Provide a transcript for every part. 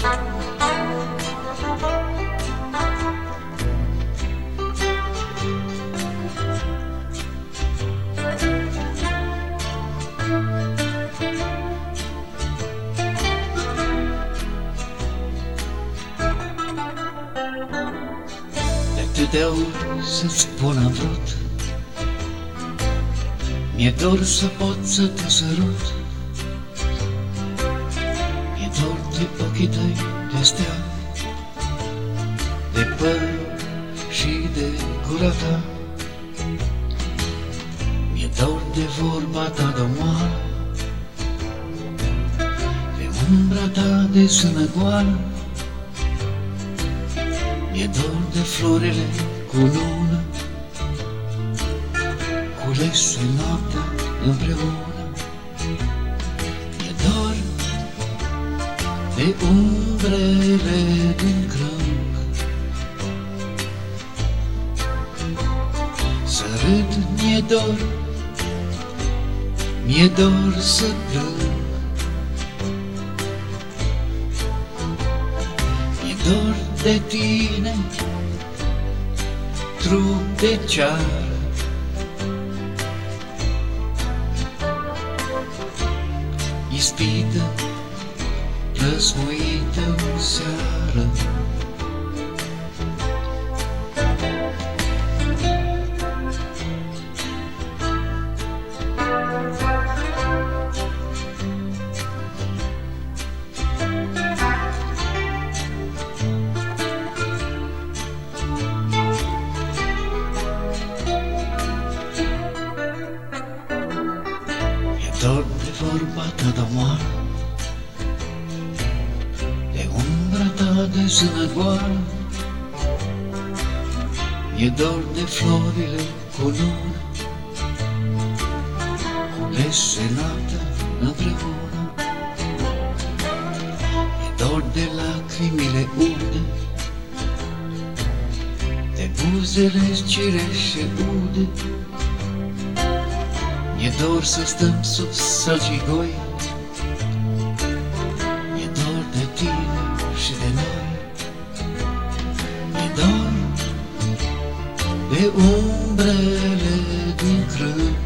Е, te usas по наврат. Мједор со поцата за рот, ochii tăi de stea De păr și de gura ta. Mi-e dor de vorba ta de omoară De umbra ta de sână goală Mi-e dor de florile cu lună Culese noaptea împreună de umbrele din crânc Să râd mi-e dor Mi-e dor să plâng. Mi-e dor de tine Trup de ceară Ispită În seară Mi-e dor de vorba ta moară umbra ta de zână goală Mi-e dor de florile cu lună Culese noaptea împreună. Mi-e dor de lacrimile ude De buzele cireșe ude. Mi-e dor să stăm sub sălcii goi de umbrele din crân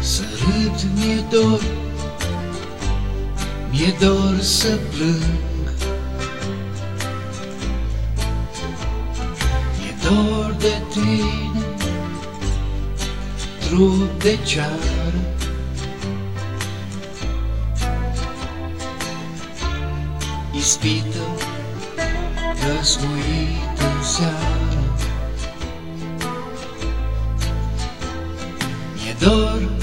Să râd mi-e dor Mi-e dor să plâng. Mi-e dor de tine Trup de ceară. Ispită Răsmuită în seară. Mi-e dor